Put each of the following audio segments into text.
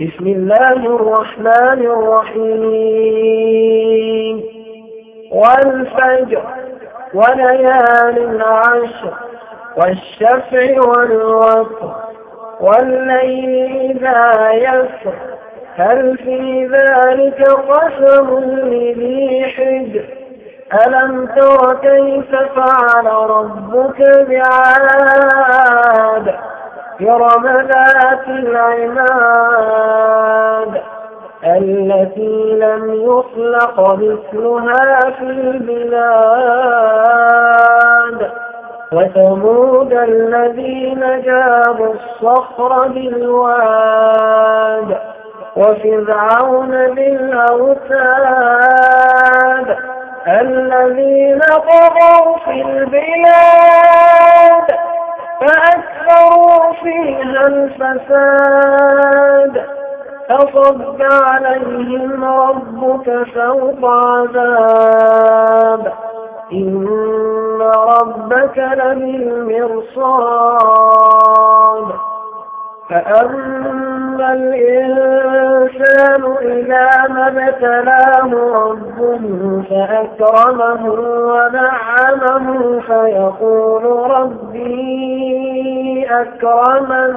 بسم الله الرحمن الرحيم. والفجر وليال عشر والشفع والوتر والليل إذا يسر. هل في ذلك قسم لذي حجر؟ ألم تر كيف فعل ربك بعاد؟ إرم ذات العماد التي لم يخلق مثلها في البلاد. وثمود الذين جابوا الصخر بالواد وفرعون بالأوتاد الذين طغوا في البلاد. الفساد فصب عليهم ربك سوط عذاب. إن ربك لبالمرصاد. فأما الإنسان إذا ما ابتلاه ربه فأكرمه ونعمه فيقول ربي أكرمن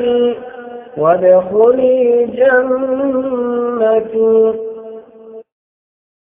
وادخلي جنتي.